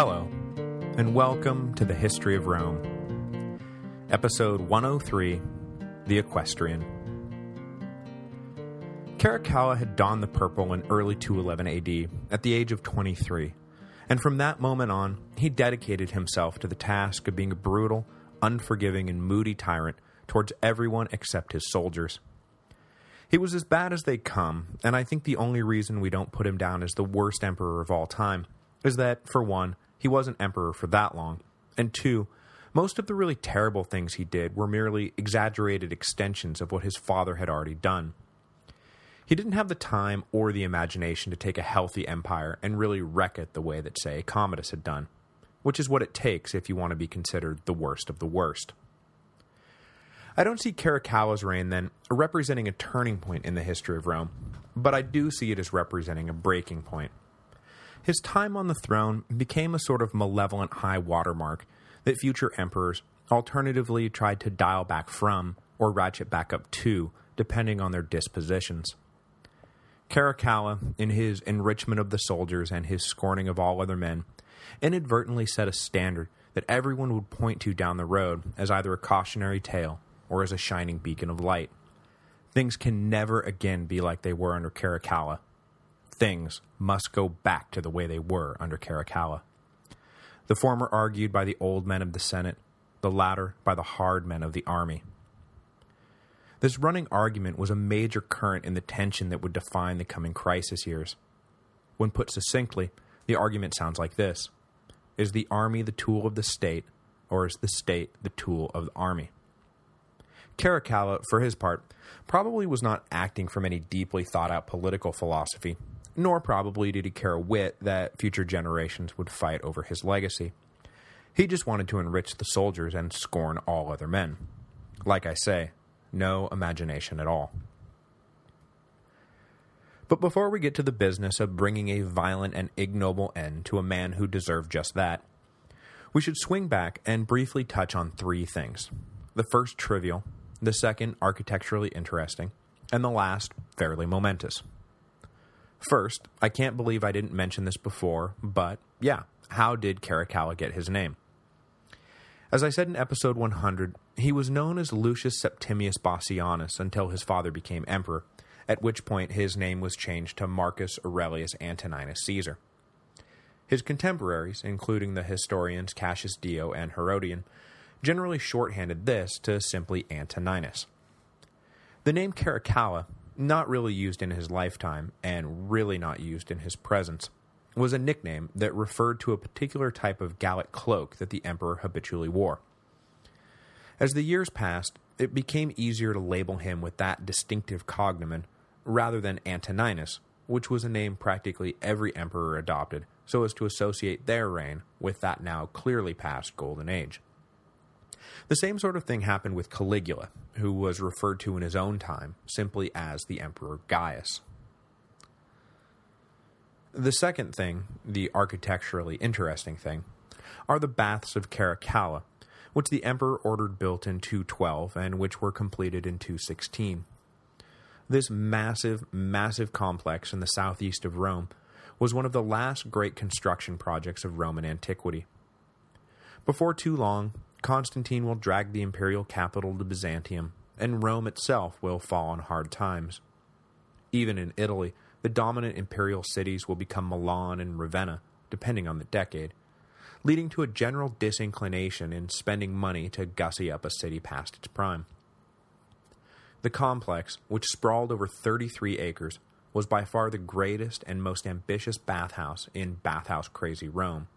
Hello, and welcome to the History of Rome. Episode 103, The Equestrian. Caracalla had donned the purple in early 211 AD, at the age of 23, and from that moment on, he dedicated himself to the task of being a brutal, unforgiving, and moody tyrant towards everyone except his soldiers. He was as bad as they come, and I think the only reason we don't put him down as the worst emperor of all time is that, for one, he wasn't emperor for that long, and two, most of the really terrible things he did were merely exaggerated extensions of what his father had already done. He didn't have the time or the imagination to take a healthy empire and really wreck it the way that, say, Commodus had done, which is what it takes if you want to be considered the worst of the worst. I don't see Caracalla's reign, then, representing a turning point in the history of Rome, but I do see it as representing a breaking point. His time on the throne became a sort of malevolent high watermark that future emperors alternatively tried to dial back from or ratchet back up to, depending on their dispositions. Caracalla, in his enrichment of the soldiers and his scorning of all other men, inadvertently set a standard that everyone would point to down the road as either a cautionary tale or as a shining beacon of light. Things can never again be like they were under Caracalla. Things must go back to the way they were under Caracalla. The former argued by the old men of the Senate, the latter by the hard men of the army. This running argument was a major current in the tension that would define the coming crisis years. When put succinctly, the argument sounds like this. Is the army the tool of the state, or is the state the tool of the army? Caracalla, for his part, probably was not acting from any deeply thought-out political philosophy, nor probably did he care a whit that future generations would fight over his legacy. He just wanted to enrich the soldiers and scorn all other men. Like I say, no imagination at all. But before we get to the business of bringing a violent and ignoble end to a man who deserved just that, we should swing back and briefly touch on three things. The first trivial, the second architecturally interesting, and the last fairly momentous. First, I can't believe I didn't mention this before, but yeah, how did Caracalla get his name? As I said in episode 100, he was known as Lucius Septimius Bassianus until his father became emperor, at which point his name was changed to Marcus Aurelius Antoninus Caesar. His contemporaries, including the historians Cassius Dio and Herodian, generally shorthanded this to simply Antoninus. The name Caracalla, not really used in his lifetime, and really not used in his presence, was a nickname that referred to a particular type of Gallic cloak that the emperor habitually wore. As the years passed, it became easier to label him with that distinctive cognomen rather than Antoninus, which was a name practically every emperor adopted so as to associate their reign with that now clearly past Golden Age. The same sort of thing happened with Caligula, who was referred to in his own time simply as the Emperor Gaius. The second thing, the architecturally interesting thing, are the baths of Caracalla, which the emperor ordered built in 212 and which were completed in 216. This massive, massive complex in the southeast of Rome was one of the last great construction projects of Roman antiquity. Before too long, Constantine will drag the imperial capital to Byzantium, and Rome itself will fall on hard times. Even in Italy, the dominant imperial cities will become Milan and Ravenna, depending on the decade, leading to a general disinclination in spending money to gussy up a city past its prime. The complex, which sprawled over 33 acres, was by far the greatest and most ambitious bathhouse in bathhouse-crazy Rome,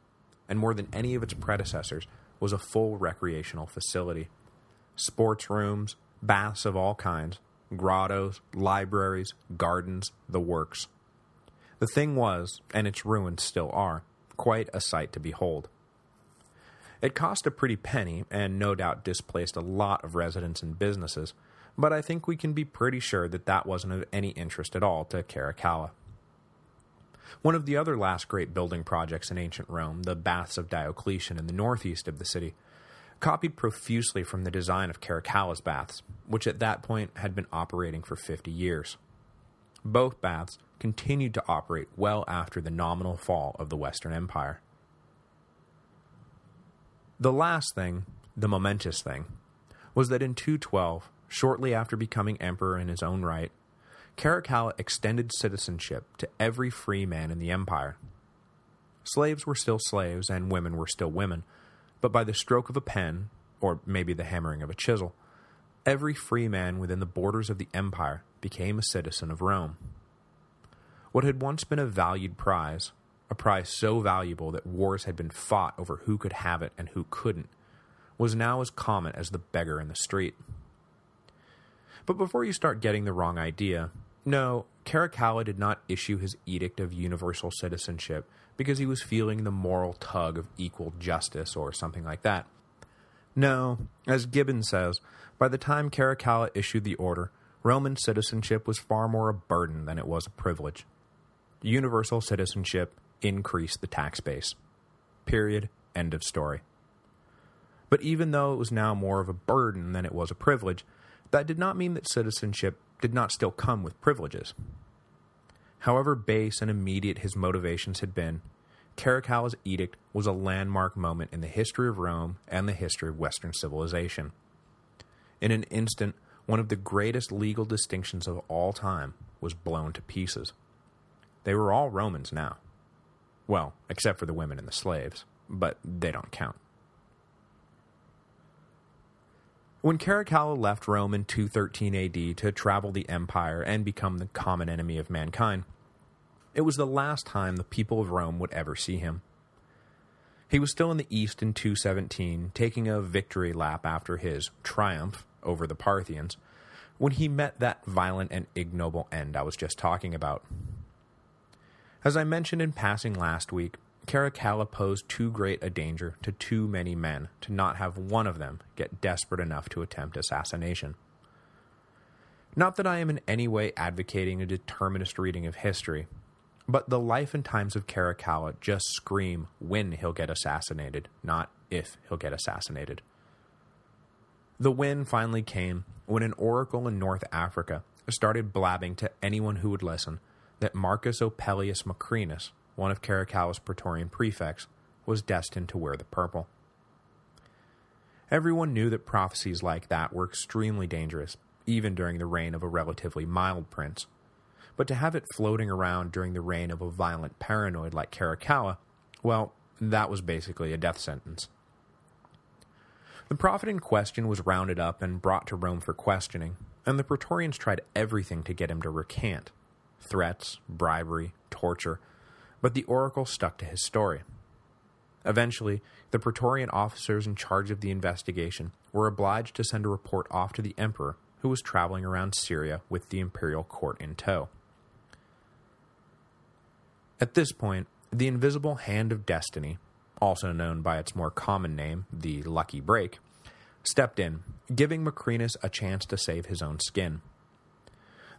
and more than any of its predecessors, was a full recreational facility. Sports rooms, baths of all kinds, grottos, libraries, gardens, the works. The thing was, and its ruins still are, quite a sight to behold. It cost a pretty penny, and no doubt displaced a lot of residents and businesses, but I think we can be pretty sure that that wasn't of any interest at all to Caracalla. One of the other last great building projects in ancient Rome, the Baths of Diocletian in the northeast of the city, copied profusely from the design of Caracalla's baths, which at that point had been operating for 50 years. Both baths continued to operate well after the nominal fall of the Western Empire. The last thing, the momentous thing, was that in 212, shortly after becoming emperor in his own right, Caracalla extended citizenship to every free man in the empire. Slaves were still slaves and women were still women, but by the stroke of a pen, or maybe the hammering of a chisel, every free man within the borders of the empire became a citizen of Rome. What had once been a valued prize, a prize so valuable that wars had been fought over who could have it and who couldn't, was now as common as the beggar in the street. But before you start getting the wrong idea, no, Caracalla did not issue his Edict of Universal Citizenship because he was feeling the moral tug of equal justice or something like that. No, as Gibbon says, by the time Caracalla issued the order, Roman citizenship was far more a burden than it was a privilege. Universal citizenship increased the tax base. Period. End of story. But even though it was now more of a burden than it was a privilege, that did not mean that citizenship did not still come with privileges. However base and immediate his motivations had been, Caracalla's edict was a landmark moment in the history of Rome and the history of Western civilization. In an instant, one of the greatest legal distinctions of all time was blown to pieces. They were all Romans now. Well, except for the women and the slaves, but they don't count. When Caracalla left Rome in 213 AD to travel the empire and become the common enemy of mankind, it was the last time the people of Rome would ever see him. He was still in the east in 217, taking a victory lap after his triumph over the Parthians, when he met that violent and ignoble end I was just talking about. As I mentioned in passing last week, Caracalla posed too great a danger to too many men to not have one of them get desperate enough to attempt assassination. Not that I am in any way advocating a determinist reading of history, but the life and times of Caracalla just scream when he'll get assassinated, not if he'll get assassinated. The win finally came when an oracle in North Africa started blabbing to anyone who would listen that Marcus Opellius Macrinus one of Caracalla's Praetorian prefects, was destined to wear the purple. Everyone knew that prophecies like that were extremely dangerous, even during the reign of a relatively mild prince. But to have it floating around during the reign of a violent paranoid like Caracalla, well, that was basically a death sentence. The prophet in question was rounded up and brought to Rome for questioning, and the Praetorians tried everything to get him to recant. Threats, bribery, torture, but the oracle stuck to his story. Eventually, the Praetorian officers in charge of the investigation were obliged to send a report off to the emperor, who was traveling around Syria with the imperial court in tow. At this point, the invisible Hand of Destiny, also known by its more common name, the Lucky Break, stepped in, giving Macrinus a chance to save his own skin.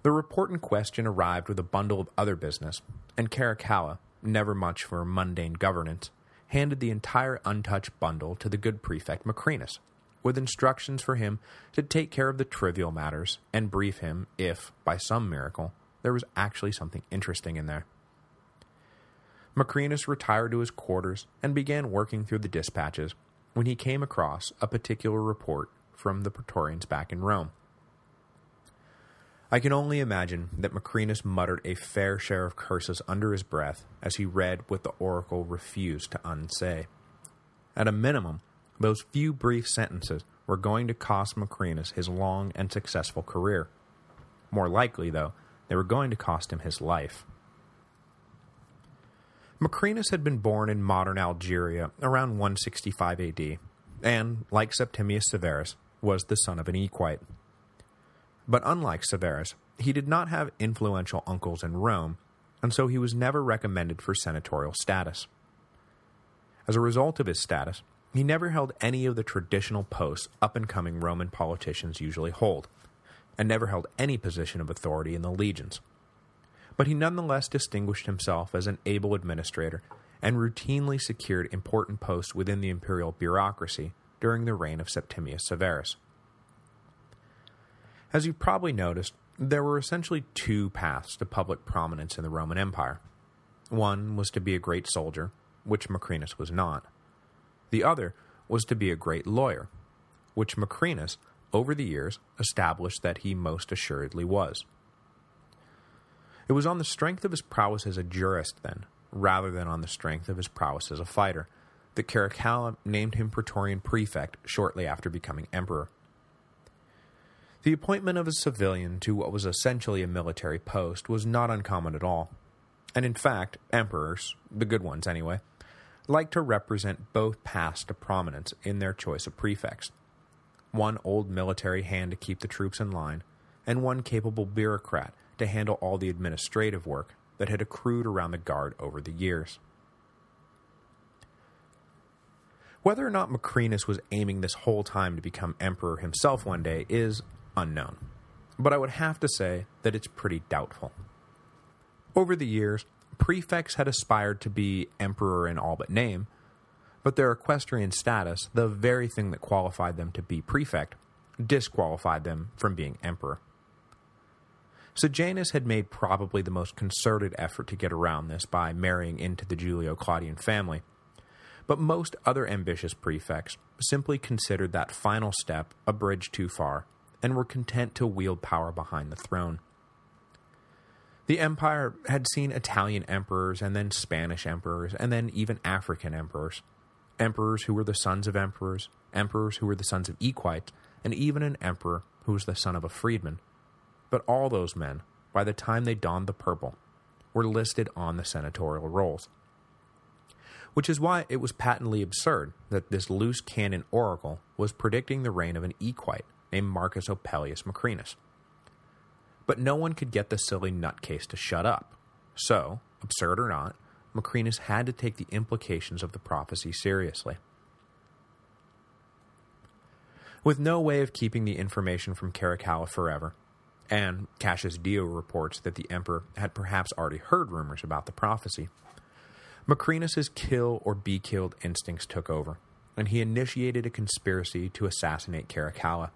The report in question arrived with a bundle of other business, and Caracalla, never much for mundane governance, handed the entire untouched bundle to the good prefect Macrinus, with instructions for him to take care of the trivial matters and brief him if, by some miracle, there was actually something interesting in there. Macrinus retired to his quarters and began working through the dispatches when he came across a particular report from the Praetorians back in Rome. I can only imagine that Macrinus muttered a fair share of curses under his breath as he read what the oracle refused to unsay. At a minimum, those few brief sentences were going to cost Macrinus his long and successful career. More likely, though, they were going to cost him his life. Macrinus had been born in modern Algeria around 165 AD, and, like Septimius Severus, was the son of an equite. But unlike Severus, he did not have influential uncles in Rome, and so he was never recommended for senatorial status. As a result of his status, he never held any of the traditional posts up-and-coming Roman politicians usually hold, and never held any position of authority in the legions. But he nonetheless distinguished himself as an able administrator and routinely secured important posts within the imperial bureaucracy during the reign of Septimius Severus. As you've probably noticed, there were essentially two paths to public prominence in the Roman Empire. One was to be a great soldier, which Macrinus was not. The other was to be a great lawyer, which Macrinus, over the years, established that he most assuredly was. It was on the strength of his prowess as a jurist, then, rather than on the strength of his prowess as a fighter, that Caracalla named him Praetorian Prefect shortly after becoming emperor. The appointment of a civilian to what was essentially a military post was not uncommon at all, and in fact, emperors, the good ones anyway, liked to represent both paths to prominence in their choice of prefects. One old military hand to keep the troops in line, and one capable bureaucrat to handle all the administrative work that had accrued around the guard over the years. Whether or not Macrinus was aiming this whole time to become emperor himself one day is unknown, but I would have to say that it's pretty doubtful. Over the years, prefects had aspired to be emperor in all but name, but their equestrian status, the very thing that qualified them to be prefect, disqualified them from being emperor. Sejanus had made probably the most concerted effort to get around this by marrying into the Julio-Claudian family, but most other ambitious prefects simply considered that final step a bridge too far and were content to wield power behind the throne. The empire had seen Italian emperors and then Spanish emperors and then even African emperors, emperors who were the sons of emperors, emperors who were the sons of equites, and even an emperor who was the son of a freedman. But all those men, by the time they donned the purple, were listed on the senatorial rolls which is why it was patently absurd that this loose cannon oracle was predicting the reign of an equite named Marcus Opellius Macrinus. But no one could get the silly nutcase to shut up, so, absurd or not, Macrinus had to take the implications of the prophecy seriously. With no way of keeping the information from Caracalla forever, and Cassius Dio reports that the emperor had perhaps already heard rumors about the prophecy, Macrinus's kill or be killed instincts took over, and he initiated a conspiracy to assassinate Caracalla.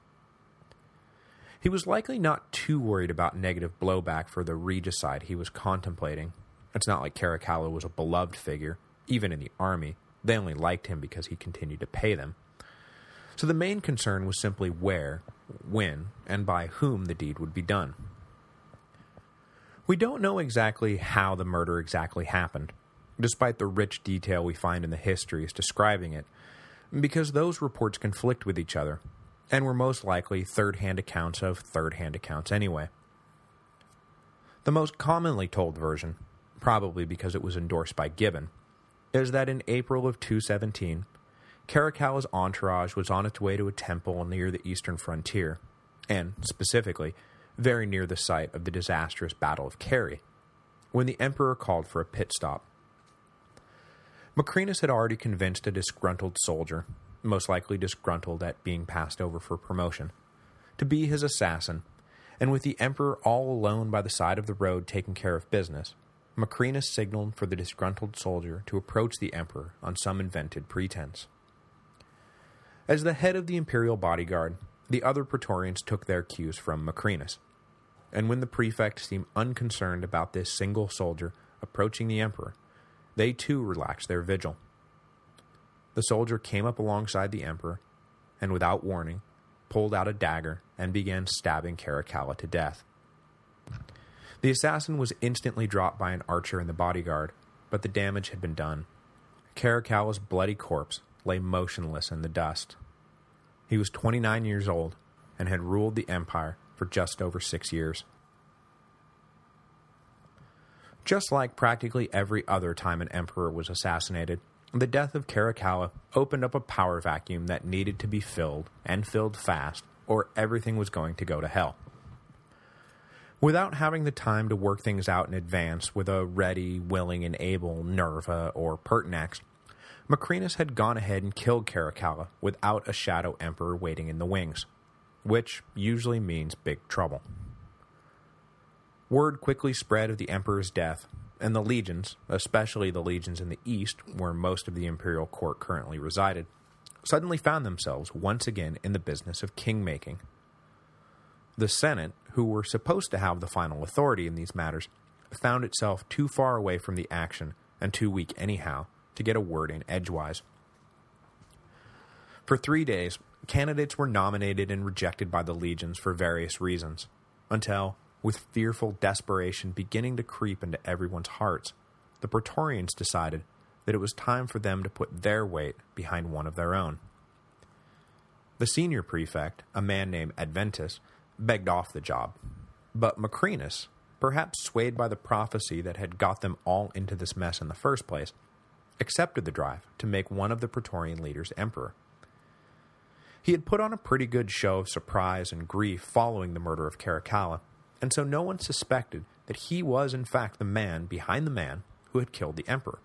He was likely not too worried about negative blowback for the regicide he was contemplating. It's not like Caracalla was a beloved figure, even in the army. They only liked him because he continued to pay them. So the main concern was simply where, when, and by whom the deed would be done. We don't know exactly how the murder exactly happened, despite the rich detail we find in the histories describing it, because those reports conflict with each other, and were most likely third-hand accounts of third-hand accounts anyway. The most commonly told version, probably because it was endorsed by Gibbon, is that in April of 217, Caracalla's entourage was on its way to a temple near the eastern frontier, and, specifically, very near the site of the disastrous Battle of Carrhae, when the emperor called for a pit stop. Macrinus had already convinced a disgruntled soldier, most likely disgruntled at being passed over for promotion, to be his assassin, and with the emperor all alone by the side of the road taking care of business, Macrinus signaled for the disgruntled soldier to approach the emperor on some invented pretense. As the head of the imperial bodyguard, the other Praetorians took their cues from Macrinus, and when the prefect seemed unconcerned about this single soldier approaching the emperor, they too relaxed their vigil. The soldier came up alongside the emperor, and without warning, pulled out a dagger and began stabbing Caracalla to death. The assassin was instantly dropped by an archer in the bodyguard, but the damage had been done. Caracalla's bloody corpse lay motionless in the dust. He was 29 years old and had ruled the empire for just over six years. Just like practically every other time an emperor was assassinated, the death of Caracalla opened up a power vacuum that needed to be filled, and filled fast, or everything was going to go to hell. Without having the time to work things out in advance with a ready, willing, and able Nerva or Pertinax, Macrinus had gone ahead and killed Caracalla without a Shadow Emperor waiting in the wings, which usually means big trouble. Word quickly spread of the emperor's death, and the legions, especially the legions in the east, where most of the imperial court currently resided, suddenly found themselves once again in the business of king-making. The Senate, who were supposed to have the final authority in these matters, found itself too far away from the action, and too weak anyhow, to get a word in edgewise. For three days, candidates were nominated and rejected by the legions for various reasons, until, with fearful desperation beginning to creep into everyone's hearts, the Praetorians decided that it was time for them to put their weight behind one of their own. The senior prefect, a man named Adventus, begged off the job, but Macrinus, perhaps swayed by the prophecy that had got them all into this mess in the first place, accepted the drive to make one of the Praetorian leaders emperor. He had put on a pretty good show of surprise and grief following the murder of Caracalla, and so no one suspected that he was in fact the man behind the man who had killed the emperor.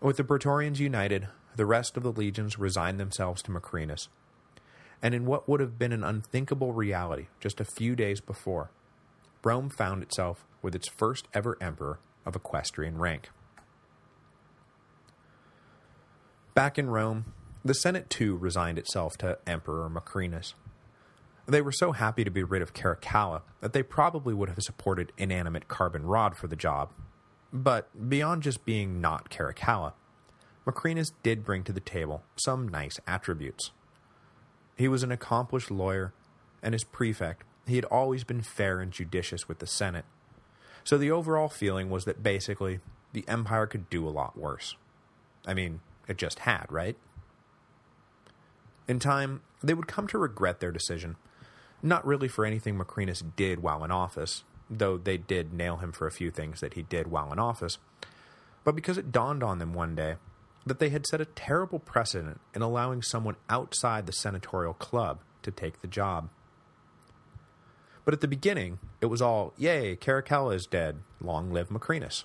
With the Praetorians united, the rest of the legions resigned themselves to Macrinus, and in what would have been an unthinkable reality just a few days before, Rome found itself with its first ever emperor of equestrian rank. Back in Rome, the Senate too resigned itself to Emperor Macrinus. They were so happy to be rid of Caracalla that they probably would have supported inanimate carbon rod for the job. But beyond just being not Caracalla, Macrinus did bring to the table some nice attributes. He was an accomplished lawyer, and as prefect, he had always been fair and judicious with the Senate. So the overall feeling was that basically, the Empire could do a lot worse. I mean, it just had, right? In time, they would come to regret their decision, not really for anything Macrinus did while in office, though they did nail him for a few things that he did while in office, but because it dawned on them one day that they had set a terrible precedent in allowing someone outside the senatorial club to take the job. But at the beginning, it was all, yay, Caracalla is dead, long live Macrinus.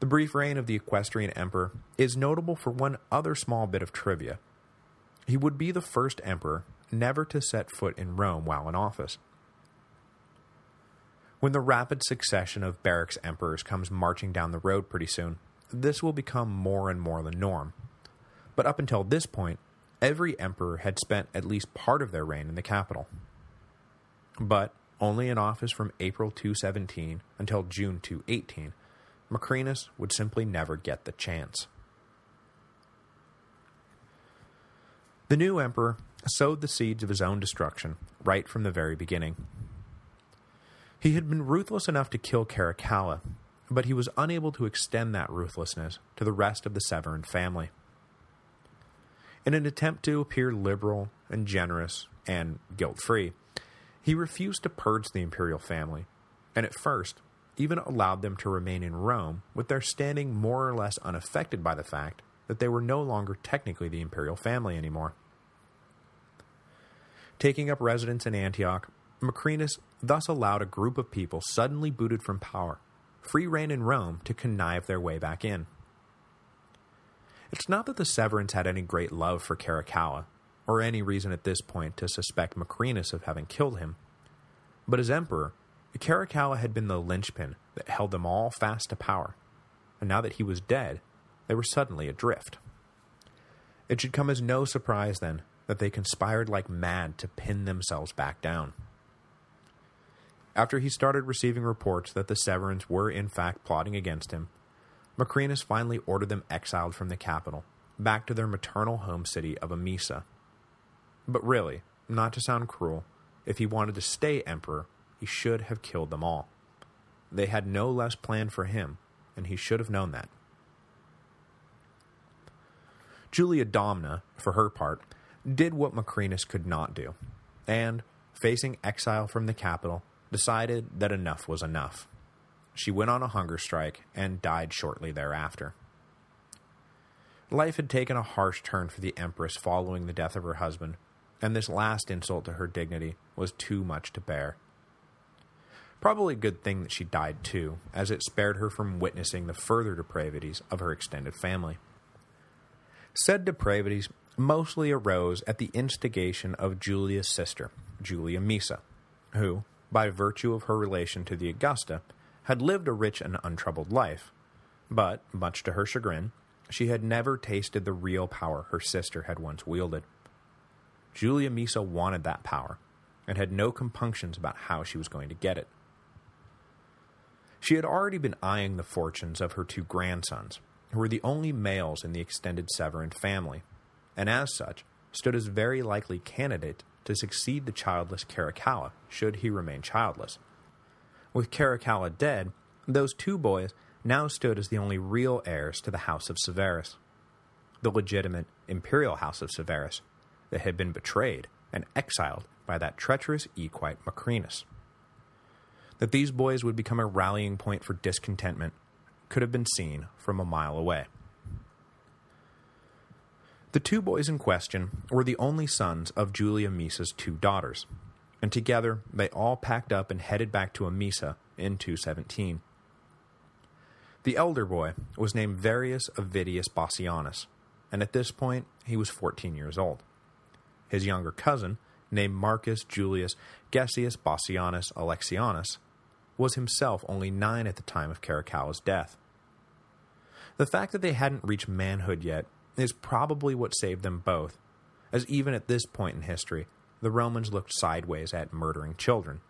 The brief reign of the equestrian emperor is notable for one other small bit of trivia. He would be the first emperor never to set foot in Rome while in office. When the rapid succession of barracks emperors comes marching down the road pretty soon, this will become more and more the norm. But up until this point, every emperor had spent at least part of their reign in the capital but only in office from April 217 until June 218, Macrinus would simply never get the chance. The new emperor sowed the seeds of his own destruction right from the very beginning. He had been ruthless enough to kill Caracalla, but he was unable to extend that ruthlessness to the rest of the Severan family. In an attempt to appear liberal and generous and guilt-free, he refused to purge the imperial family, and at first even allowed them to remain in Rome with their standing more or less unaffected by the fact that they were no longer technically the imperial family anymore. Taking up residence in Antioch, Macrinus thus allowed a group of people suddenly booted from power, free reign in Rome to connive their way back in. It's not that the Severans had any great love for Caracalla, or any reason at this point to suspect Macrinus of having killed him. But as emperor, Caracalla had been the linchpin that held them all fast to power, and now that he was dead, they were suddenly adrift. It should come as no surprise, then, that they conspired like mad to pin themselves back down. After he started receiving reports that the Severans were in fact plotting against him, Macrinus finally ordered them exiled from the capital, back to their maternal home city of Emesa, but really, not to sound cruel, if he wanted to stay emperor, he should have killed them all. They had no less plan for him, and he should have known that. Julia Domna, for her part, did what Macrinus could not do, and, facing exile from the capital, decided that enough was enough. She went on a hunger strike and died shortly thereafter. Life had taken a harsh turn for the Empress following the death of her husband, and this last insult to her dignity was too much to bear. Probably a good thing that she died too, as it spared her from witnessing the further depravities of her extended family. Said depravities mostly arose at the instigation of Julia's sister, Julia Maesa, who, by virtue of her relation to the Augusta, had lived a rich and untroubled life, but, much to her chagrin, she had never tasted the real power her sister had once wielded. Julia Maesa wanted that power, and had no compunctions about how she was going to get it. She had already been eyeing the fortunes of her two grandsons, who were the only males in the extended Severan family, and as such, stood as very likely candidate to succeed the childless Caracalla should he remain childless. With Caracalla dead, those two boys now stood as the only real heirs to the House of Severus, the legitimate imperial House of Severus that had been betrayed and exiled by that treacherous equite Macrinus. That these boys would become a rallying point for discontentment could have been seen from a mile away. The two boys in question were the only sons of Julia Maesa's two daughters, and together they all packed up and headed back to Emesa in 217. The elder boy was named Varius Ovidius Bassianus, and at this point he was 14 years old. His younger cousin, named Marcus Julius Gessius Bassianus Alexianus, was himself only nine at the time of Caracalla's death. The fact that they hadn't reached manhood yet is probably what saved them both, as even at this point in history, the Romans looked sideways at murdering children.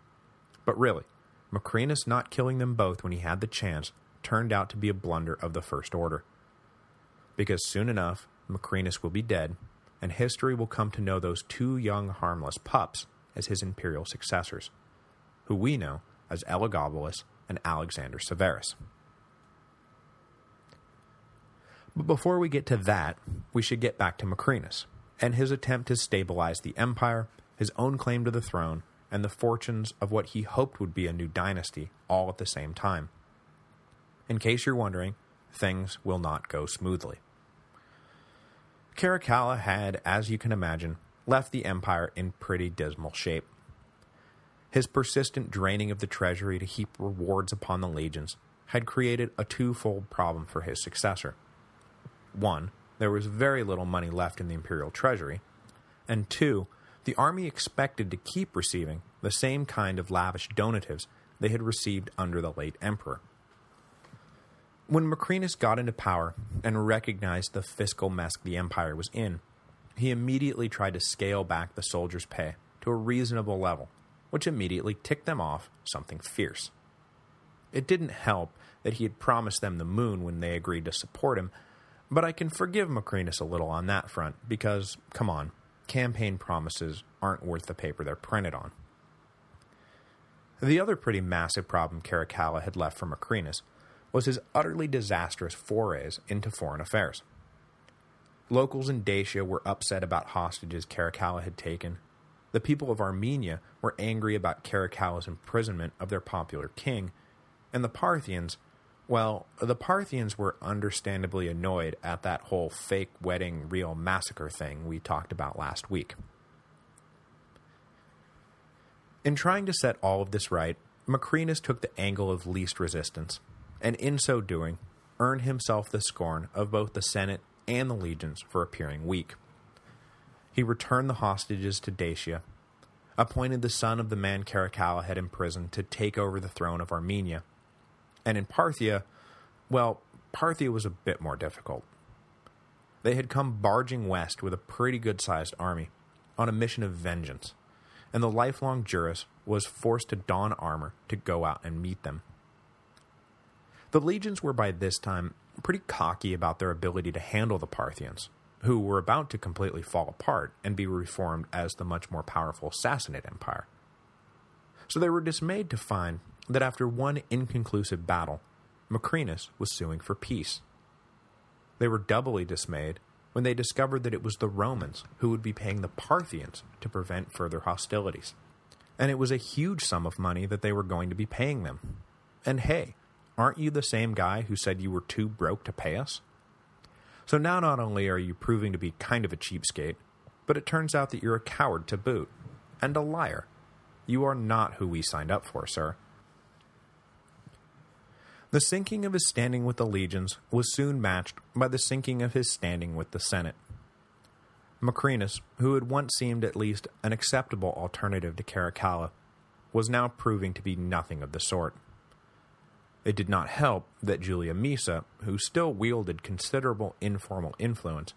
But really, Macrinus not killing them both when he had the chance turned out to be a blunder of the first order. Because soon enough, Macrinus will be dead, and history will come to know those two young harmless pups as his imperial successors, who we know as Elagabalus and Alexander Severus. But before we get to that, we should get back to Macrinus, and his attempt to stabilize the empire, his own claim to the throne, and the fortunes of what he hoped would be a new dynasty all at the same time. In case you're wondering, things will not go smoothly. Caracalla had, as you can imagine, left the empire in pretty dismal shape. His persistent draining of the treasury to heap rewards upon the legions had created a twofold problem for his successor. One, there was very little money left in the imperial treasury, and two, the army expected to keep receiving the same kind of lavish donatives they had received under the late emperor. When Macrinus got into power and recognized the fiscal mess the empire was in, he immediately tried to scale back the soldiers' pay to a reasonable level, which immediately ticked them off something fierce. It didn't help that he had promised them the moon when they agreed to support him, but I can forgive Macrinus a little on that front, because, come on, campaign promises aren't worth the paper they're printed on. The other pretty massive problem Caracalla had left for Macrinus was his utterly disastrous forays into foreign affairs. Locals in Dacia were upset about hostages Caracalla had taken. The people of Armenia were angry about Caracalla's imprisonment of their popular king, and the Parthians, well, the Parthians were understandably annoyed at that whole fake wedding real massacre thing we talked about last week. In trying to set all of this right, Macrinus took the angle of least resistance, and in so doing, earned himself the scorn of both the Senate and the legions for appearing weak. He returned the hostages to Dacia, appointed the son of the man Caracalla had imprisoned to take over the throne of Armenia, and in Parthia, well, Parthia was a bit more difficult. They had come barging west with a pretty good-sized army, on a mission of vengeance, and the lifelong jurist was forced to don armor to go out and meet them. The legions were by this time pretty cocky about their ability to handle the Parthians, who were about to completely fall apart and be reformed as the much more powerful Sassanid Empire. So they were dismayed to find that after one inconclusive battle, Macrinus was suing for peace. They were doubly dismayed when they discovered that it was the Romans who would be paying the Parthians to prevent further hostilities. And it was a huge sum of money that they were going to be paying them. And hey, aren't you the same guy who said you were too broke to pay us? So now not only are you proving to be kind of a cheapskate, but it turns out that you're a coward to boot, and a liar. You are not who we signed up for, sir. The sinking of his standing with the legions was soon matched by the sinking of his standing with the Senate. Macrinus, who had once seemed at least an acceptable alternative to Caracalla, was now proving to be nothing of the sort. It did not help that Julia Maesa, who still wielded considerable informal influence,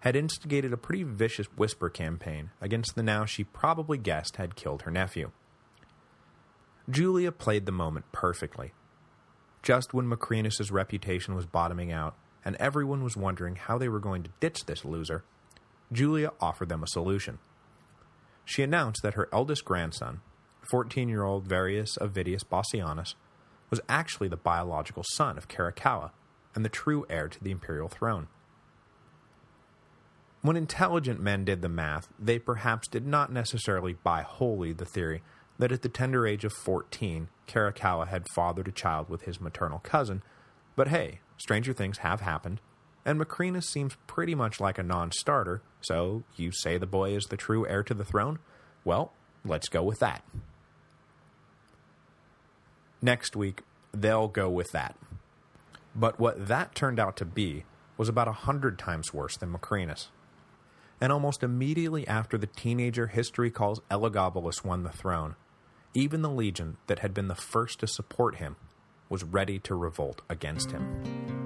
had instigated a pretty vicious whisper campaign against the now she probably guessed had killed her nephew. Julia played the moment perfectly, just when Macrinus's reputation was bottoming out, and everyone was wondering how they were going to ditch this loser, Julia offered them a solution. She announced that her eldest grandson, 14-year-old Varius Avidius Bassianus, was actually the biological son of Caracalla and the true heir to the imperial throne. When intelligent men did the math, they perhaps did not necessarily buy wholly the theory that at the tender age of 14, Caracalla had fathered a child with his maternal cousin, but hey, stranger things have happened, and Macrinus seems pretty much like a non-starter, so you say the boy is the true heir to the throne? Well, let's go with that. Next week, they'll go with that. But what that turned out to be was about a hundred times worse than Macrinus and almost immediately after the teenager history calls Elagabalus won the throne, even the legion that had been the first to support him was ready to revolt against him.